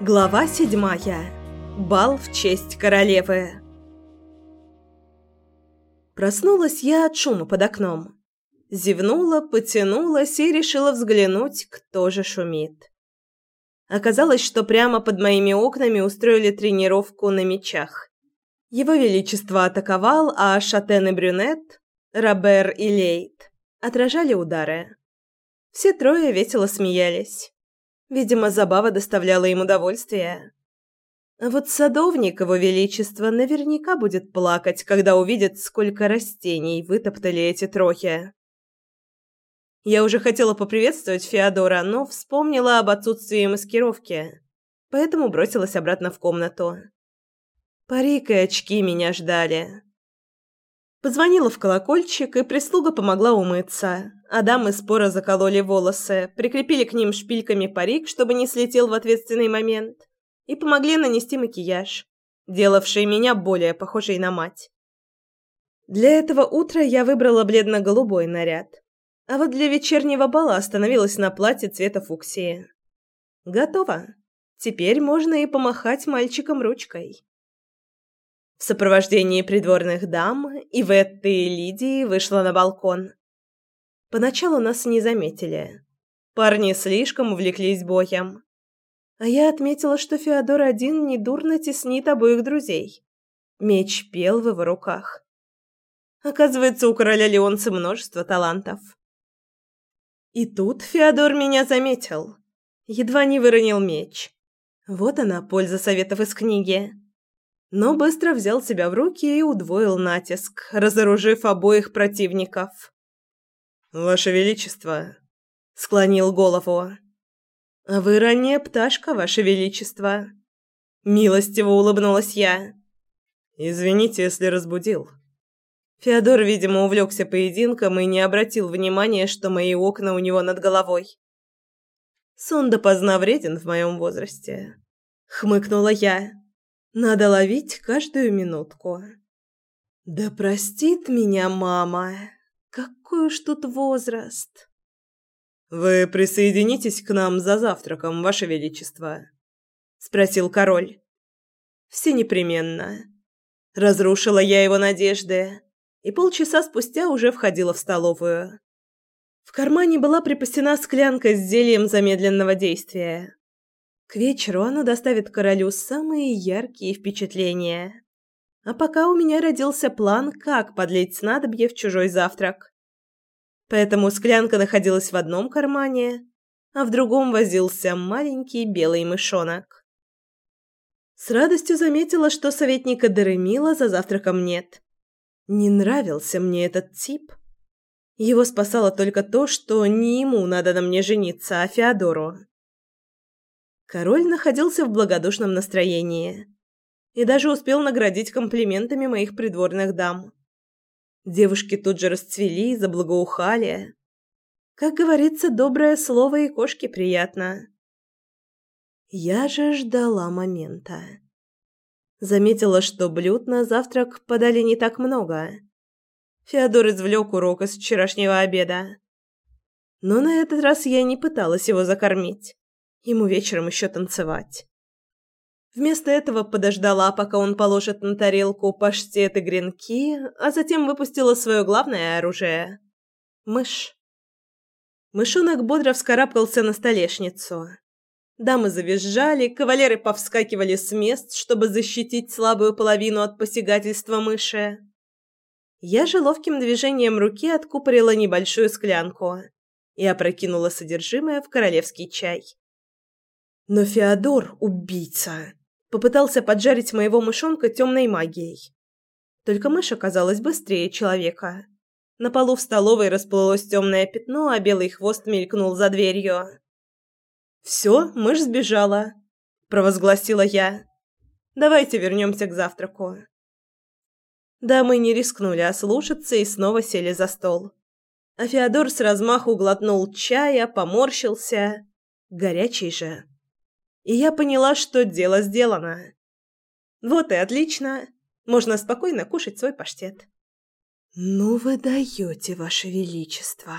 Глава седьмая. Бал в честь королевы. Проснулась я от шума под окном. Зевнула, потянулась и решила взглянуть, кто же шумит. Оказалось, что прямо под моими окнами устроили тренировку на мечах. Его Величество атаковал, а Шатен и Брюнет, Робер и Лейт отражали удары. Все трое весело смеялись. Видимо, забава доставляла им удовольствие. А вот садовник его величества наверняка будет плакать, когда увидит, сколько растений вытоптали эти трохи. Я уже хотела поприветствовать Феодора, но вспомнила об отсутствии маскировки, поэтому бросилась обратно в комнату. Парик и очки меня ждали. Позвонила в колокольчик, и прислуга помогла умыться. А дамы споро закололи волосы, прикрепили к ним шпильками парик, чтобы не слетел в ответственный момент, и помогли нанести макияж, делавший меня более похожей на мать. Для этого утра я выбрала бледно-голубой наряд, а вот для вечернего бала остановилась на платье цвета фуксии. Готово. Теперь можно и помахать мальчикам ручкой. В сопровождении придворных дам Иветты и Лидии вышла на балкон. Поначалу нас не заметили. Парни слишком увлеклись боем. А я отметила, что Феодор один недурно теснит обоих друзей. Меч пел в его руках. Оказывается, у короля Леонца множество талантов. И тут Феодор меня заметил. Едва не выронил меч. Вот она, польза советов из книги но быстро взял себя в руки и удвоил натиск, разоружив обоих противников. «Ваше Величество!» — склонил голову. «А вы ранняя пташка, Ваше Величество!» Милостиво улыбнулась я. «Извините, если разбудил». Феодор, видимо, увлекся поединком и не обратил внимания, что мои окна у него над головой. «Сон допоздна вреден в моем возрасте», — хмыкнула я. Надо ловить каждую минутку. Да простит меня мама. Какой уж тут возраст. Вы присоединитесь к нам за завтраком, ваше величество, спросил король. Все непременно. Разрушила я его надежды, и полчаса спустя уже входила в столовую. В кармане была припасена склянка с зельем замедленного действия. К вечеру оно доставит королю самые яркие впечатления. А пока у меня родился план, как подлить снадобье в чужой завтрак. Поэтому склянка находилась в одном кармане, а в другом возился маленький белый мышонок. С радостью заметила, что советника Деремила за завтраком нет. Не нравился мне этот тип. Его спасало только то, что не ему надо на мне жениться, а Феодору. Король находился в благодушном настроении и даже успел наградить комплиментами моих придворных дам. Девушки тут же расцвели, заблагоухали. Как говорится, доброе слово и кошке приятно. Я же ждала момента. Заметила, что блюд на завтрак подали не так много. Феодор извлек урок из вчерашнего обеда. Но на этот раз я не пыталась его закормить. Ему вечером еще танцевать. Вместо этого подождала, пока он положит на тарелку паштет и гренки, а затем выпустила свое главное оружие – мышь. Мышонок бодро вскарабкался на столешницу. Дамы завизжали, кавалеры повскакивали с мест, чтобы защитить слабую половину от посягательства мыши. Я же ловким движением руки откупорила небольшую склянку и опрокинула содержимое в королевский чай. Но Феодор, убийца, попытался поджарить моего мышонка темной магией. Только мышь оказалась быстрее человека. На полу в столовой расплылось темное пятно, а белый хвост мелькнул за дверью. «Все, мышь сбежала», – провозгласила я. «Давайте вернемся к завтраку». Да, мы не рискнули ослушаться и снова сели за стол. А Феодор с размаху глотнул чая, поморщился. Горячий же и я поняла, что дело сделано. Вот и отлично. Можно спокойно кушать свой паштет. «Ну вы даете, ваше величество!»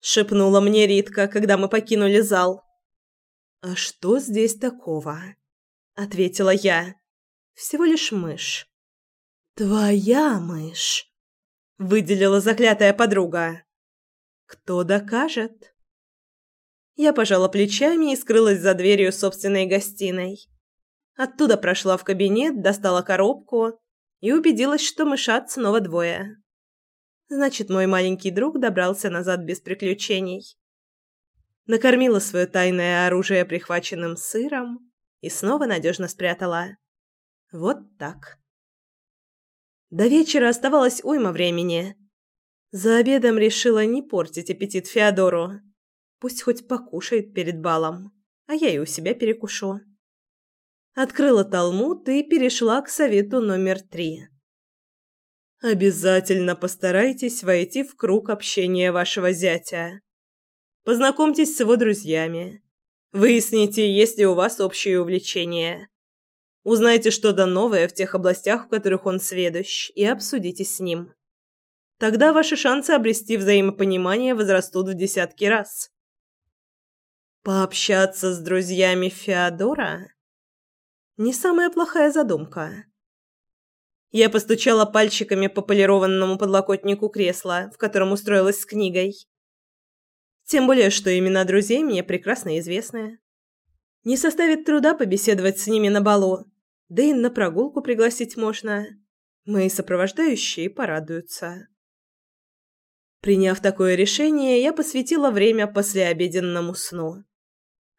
шепнула мне Ритка, когда мы покинули зал. А что здесь такого? ответила я. Всего лишь мышь. Твоя мышь, выделила заклятая подруга. Кто докажет? Я пожала плечами и скрылась за дверью собственной гостиной. Оттуда прошла в кабинет, достала коробку и убедилась, что мышат снова двое. Значит, мой маленький друг добрался назад без приключений. Накормила свое тайное оружие прихваченным сыром и снова надежно спрятала. Вот так. До вечера оставалось уйма времени. За обедом решила не портить аппетит Феодору. Пусть хоть покушает перед балом, а я и у себя перекушу. Открыла Талмуд и перешла к совету номер три. Обязательно постарайтесь войти в круг общения вашего зятя. Познакомьтесь с его друзьями. Выясните, есть ли у вас общие увлечения. Узнайте что-то новое в тех областях, в которых он сведущ, и обсудите с ним. Тогда ваши шансы обрести взаимопонимание возрастут в десятки раз. Пообщаться с друзьями Феодора не самая плохая задумка. Я постучала пальчиками по полированному подлокотнику кресла, в котором устроилась с книгой. Тем более, что имена друзей мне прекрасно известны. Не составит труда побеседовать с ними на балу, да и на прогулку пригласить можно. Мои сопровождающие порадуются. Приняв такое решение, я посвятила время послеобеденному сну.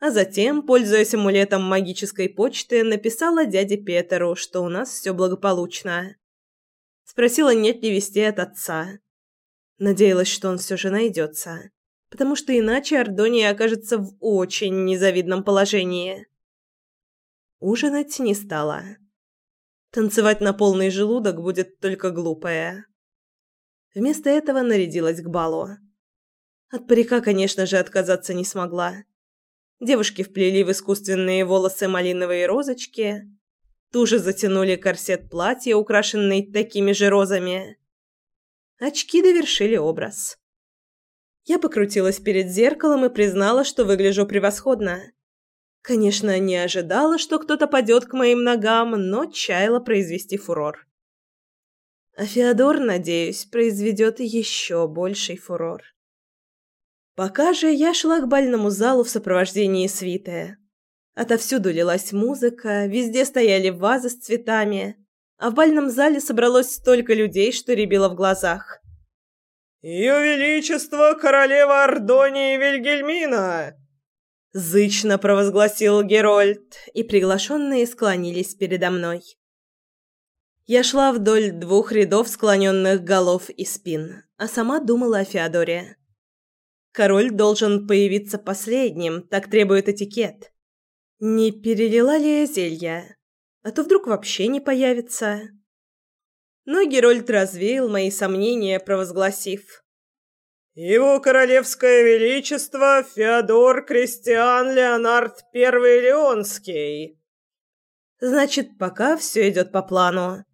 А затем, пользуясь амулетом магической почты, написала дяде Петеру, что у нас все благополучно. Спросила, нет ли вести от отца. Надеялась, что он все же найдется потому что иначе Ардония окажется в очень незавидном положении. Ужинать не стала. Танцевать на полный желудок будет только глупое. Вместо этого нарядилась к балу. От парика, конечно же, отказаться не смогла. Девушки вплели в искусственные волосы малиновые розочки, туже затянули корсет платья, украшенный такими же розами. Очки довершили образ. Я покрутилась перед зеркалом и признала, что выгляжу превосходно. Конечно, не ожидала, что кто-то падет к моим ногам, но чаяла произвести фурор. А Феодор, надеюсь, произведет еще больший фурор. Пока же я шла к бальному залу в сопровождении свиты. Отовсюду лилась музыка, везде стояли вазы с цветами, а в бальном зале собралось столько людей, что рябило в глазах. «Ее Величество, королева Ордонии Вильгельмина!» Зычно провозгласил Герольд, и приглашенные склонились передо мной. Я шла вдоль двух рядов склоненных голов и спин, а сама думала о Феодоре. Король должен появиться последним, так требует этикет. Не перелила ли я зелья? А то вдруг вообще не появится. Но Герольд развеял мои сомнения, провозгласив. «Его королевское величество Феодор Кристиан Леонард I Леонский». «Значит, пока все идет по плану».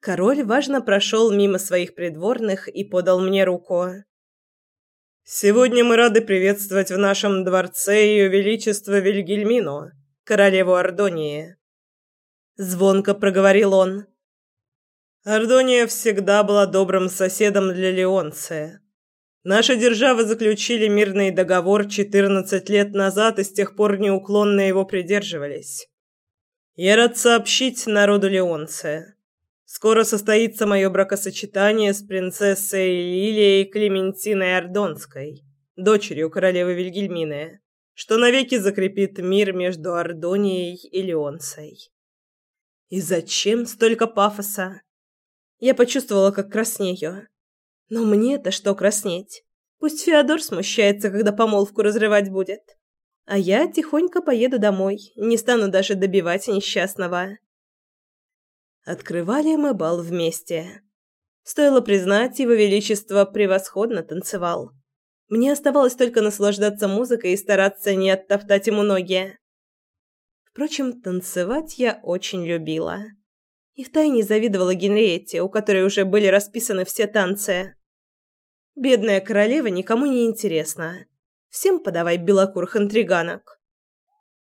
Король важно прошел мимо своих придворных и подал мне руку. «Сегодня мы рады приветствовать в нашем дворце Ее Величество Вильгельмину, королеву Ордонии». Звонко проговорил он. Ардония всегда была добрым соседом для Леонция. Наши державы заключили мирный договор 14 лет назад и с тех пор неуклонно его придерживались. Я рад сообщить народу Леонция. Скоро состоится мое бракосочетание с принцессой Лилией Клементиной Ордонской, дочерью королевы Вильгельмины, что навеки закрепит мир между Ордонией и Леонцией. И зачем столько пафоса? Я почувствовала, как краснею. Но мне-то что краснеть? Пусть Феодор смущается, когда помолвку разрывать будет. А я тихонько поеду домой, не стану даже добивать несчастного. Открывали мы бал вместе. Стоило признать, его величество превосходно танцевал. Мне оставалось только наслаждаться музыкой и стараться не оттоптать ему ноги. Впрочем, танцевать я очень любила и втайне завидовала Генриетте, у которой уже были расписаны все танцы. Бедная королева никому не интересна. Всем подавай белокурых интриганок.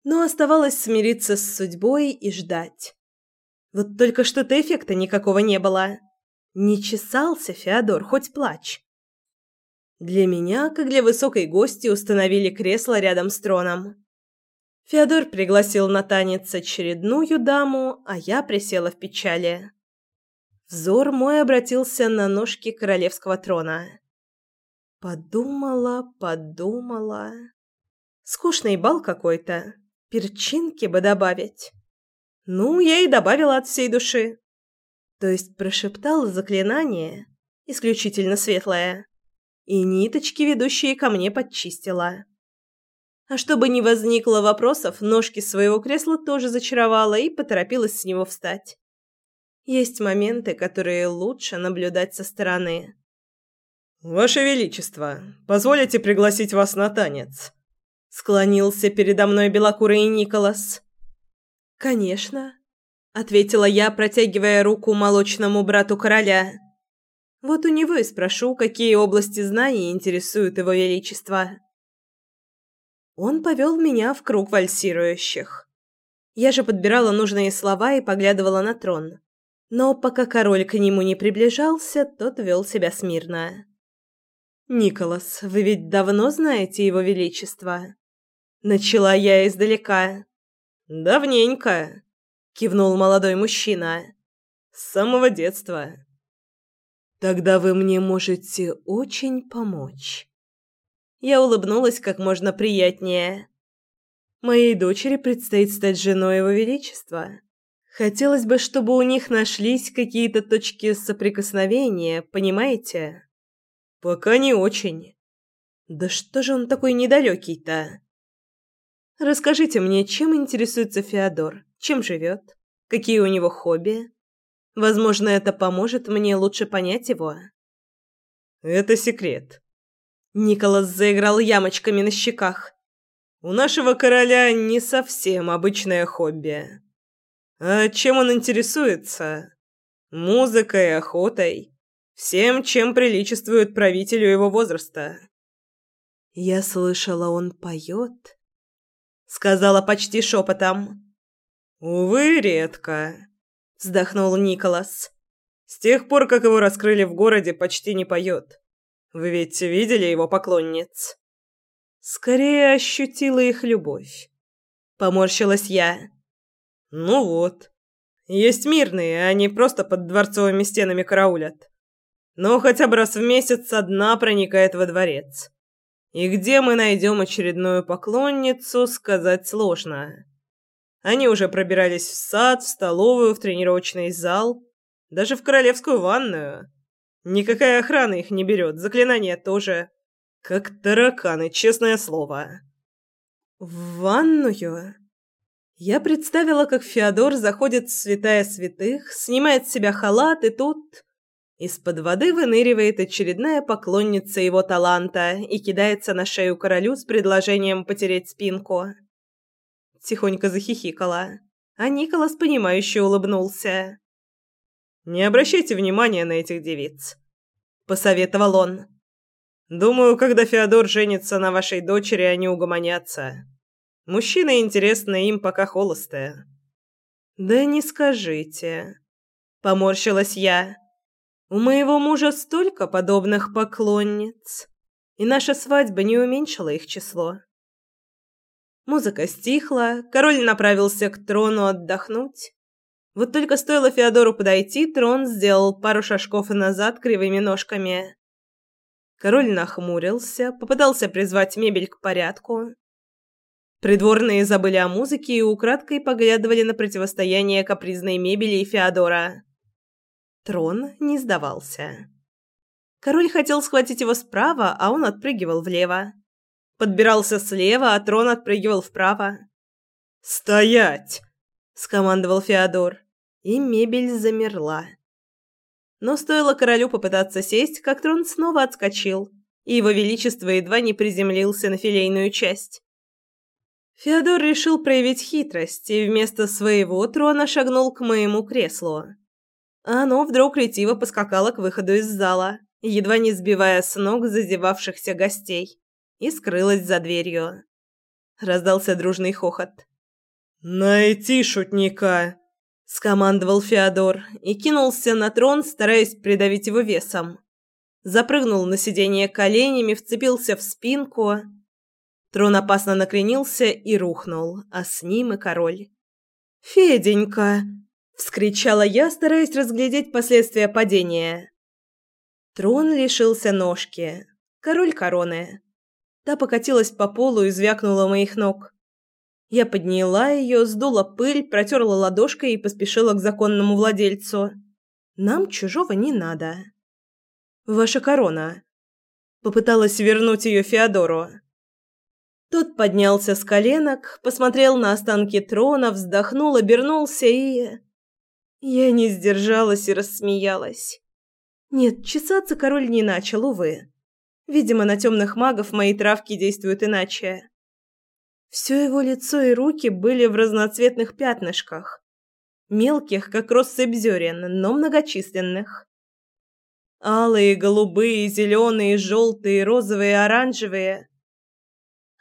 Но оставалось смириться с судьбой и ждать. Вот только что-то эффекта никакого не было. Не чесался Феодор, хоть плачь. Для меня, как для высокой гости, установили кресло рядом с троном. Феодор пригласил на танец очередную даму, а я присела в печали. Взор мой обратился на ножки королевского трона. Подумала, подумала. Скучный бал какой-то. Перчинки бы добавить. Ну, я и добавила от всей души. То есть прошептала заклинание, исключительно светлое, и ниточки, ведущие ко мне, подчистила. А чтобы не возникло вопросов, ножки своего кресла тоже зачаровала и поторопилась с него встать. Есть моменты, которые лучше наблюдать со стороны. «Ваше Величество, позволите пригласить вас на танец?» Склонился передо мной белокурый Николас. «Конечно», — ответила я, протягивая руку молочному брату короля. «Вот у него и спрошу, какие области знаний интересуют его величество». Он повел меня в круг вальсирующих. Я же подбирала нужные слова и поглядывала на трон. Но пока король к нему не приближался, тот вел себя смирно. «Николас, вы ведь давно знаете его величество?» Начала я издалека. «Давненько», — кивнул молодой мужчина. «С самого детства». «Тогда вы мне можете очень помочь». Я улыбнулась как можно приятнее. «Моей дочери предстоит стать женой его величества. Хотелось бы, чтобы у них нашлись какие-то точки соприкосновения, понимаете?» «Пока не очень». «Да что же он такой недалекий-то?» Расскажите мне, чем интересуется Феодор? Чем живет? Какие у него хобби? Возможно, это поможет мне лучше понять его. Это секрет. Николас заиграл ямочками на щеках. У нашего короля не совсем обычное хобби. А чем он интересуется? Музыкой, охотой, всем, чем приличествует правителю его возраста. Я слышала, он поет сказала почти шепотом. Увы, редко, вздохнул Николас. С тех пор, как его раскрыли в городе, почти не поет. Вы ведь видели его поклонниц? Скорее ощутила их любовь. Поморщилась я. Ну вот. Есть мирные, они просто под дворцовыми стенами караулят. Но хотя бы раз в месяц одна проникает во дворец. И где мы найдем очередную поклонницу, сказать сложно. Они уже пробирались в сад, в столовую, в тренировочный зал, даже в королевскую ванную. Никакая охрана их не берет, заклинания тоже. Как тараканы, честное слово. В ванную? Я представила, как Феодор заходит в святая святых, снимает с себя халат, и тут... Из-под воды выныривает очередная поклонница его таланта и кидается на шею королю с предложением потереть спинку. Тихонько захихикала, а Николас понимающе улыбнулся. «Не обращайте внимания на этих девиц», — посоветовал он. «Думаю, когда Феодор женится на вашей дочери, они угомонятся. Мужчины интересны им, пока холостые». «Да не скажите», — поморщилась я. У моего мужа столько подобных поклонниц, и наша свадьба не уменьшила их число. Музыка стихла, король направился к трону отдохнуть. Вот только стоило Феодору подойти, трон сделал пару шажков назад кривыми ножками. Король нахмурился, попытался призвать мебель к порядку. Придворные забыли о музыке и украдкой поглядывали на противостояние капризной мебели и Феодора. Трон не сдавался. Король хотел схватить его справа, а он отпрыгивал влево. Подбирался слева, а трон отпрыгивал вправо. «Стоять!» – скомандовал Феодор, и мебель замерла. Но стоило королю попытаться сесть, как трон снова отскочил, и его величество едва не приземлился на филейную часть. Феодор решил проявить хитрость и вместо своего трона шагнул к моему креслу. Оно вдруг ретиво поскакало к выходу из зала едва не сбивая с ног зазевавшихся гостей, и скрылась за дверью. Раздался дружный хохот. «Найти шутника!» – скомандовал Феодор и кинулся на трон, стараясь придавить его весом. Запрыгнул на сиденье коленями, вцепился в спинку. Трон опасно накренился и рухнул, а с ним и король. «Феденька!» – вскричала я, стараясь разглядеть последствия падения. Трон лишился ножки. Король короны. Та покатилась по полу и звякнула моих ног. Я подняла ее, сдула пыль, протерла ладошкой и поспешила к законному владельцу. Нам чужого не надо. Ваша корона. Попыталась вернуть ее Феодору. Тот поднялся с коленок, посмотрел на останки трона, вздохнул, обернулся и... Я не сдержалась и рассмеялась. Нет, чесаться король не начал, увы. Видимо, на темных магов мои травки действуют иначе. Все его лицо и руки были в разноцветных пятнышках. Мелких, как россыпь зерен, но многочисленных. Алые, голубые, зеленые, желтые, розовые, оранжевые.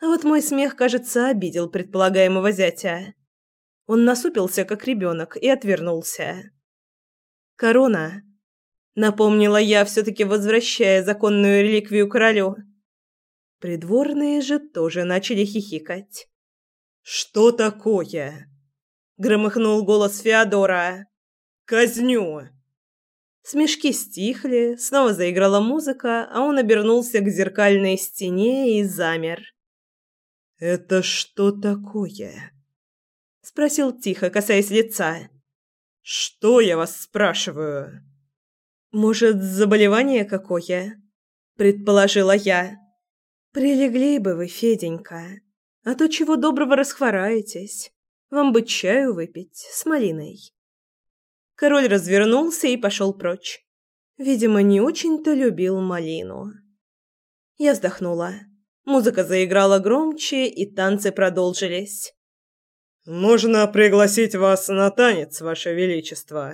А вот мой смех, кажется, обидел предполагаемого зятя. Он насупился, как ребенок, и отвернулся. «Корона», Напомнила я, все-таки возвращая законную реликвию королю. Придворные же тоже начали хихикать. «Что такое?» Громыхнул голос Феодора. «Казню!» Смешки стихли, снова заиграла музыка, а он обернулся к зеркальной стене и замер. «Это что такое?» Спросил тихо, касаясь лица. «Что я вас спрашиваю?» «Может, заболевание какое?» – предположила я. «Прилегли бы вы, Феденька, а то чего доброго расхвораетесь. Вам бы чаю выпить с малиной». Король развернулся и пошел прочь. Видимо, не очень-то любил малину. Я вздохнула. Музыка заиграла громче, и танцы продолжились. «Можно пригласить вас на танец, ваше величество?»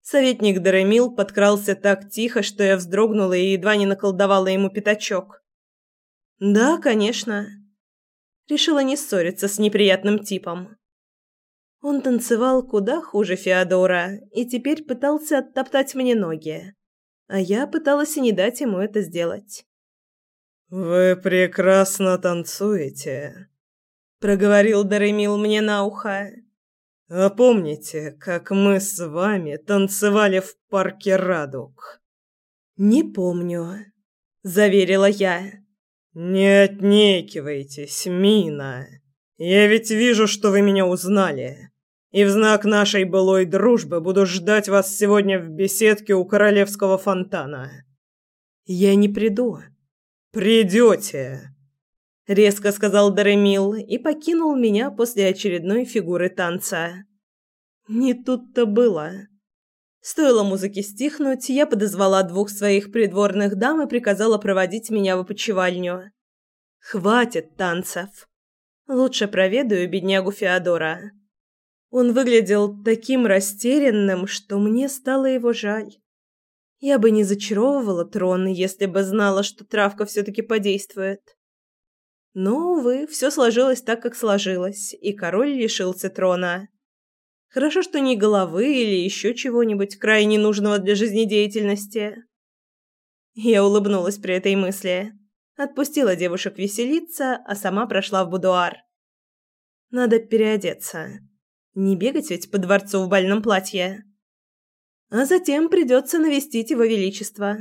Советник Даремил подкрался так тихо, что я вздрогнула и едва не наколдовала ему пятачок. «Да, конечно». Решила не ссориться с неприятным типом. Он танцевал куда хуже Феодора и теперь пытался оттоптать мне ноги, а я пыталась и не дать ему это сделать. «Вы прекрасно танцуете», — проговорил Даремил мне на ухо. А помните, как мы с вами танцевали в парке Радуг? Не помню, заверила я. Не отнекивайтесь, Мина. Я ведь вижу, что вы меня узнали. И в знак нашей былой дружбы буду ждать вас сегодня в беседке у королевского фонтана. Я не приду. Придете резко сказал Даремил и покинул меня после очередной фигуры танца. Не тут-то было. Стоило музыке стихнуть, я подозвала двух своих придворных дам и приказала проводить меня в опочивальню. Хватит танцев. Лучше проведаю беднягу Феодора. Он выглядел таким растерянным, что мне стало его жаль. Я бы не зачаровывала трон, если бы знала, что травка все таки подействует. Но, увы, все сложилось так, как сложилось, и король лишился трона. Хорошо, что не головы или еще чего-нибудь крайне нужного для жизнедеятельности. Я улыбнулась при этой мысли, отпустила девушек веселиться, а сама прошла в будуар. Надо переодеться. Не бегать ведь по дворцу в бальном платье. А затем придется навестить его величество.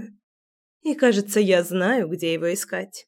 И, кажется, я знаю, где его искать.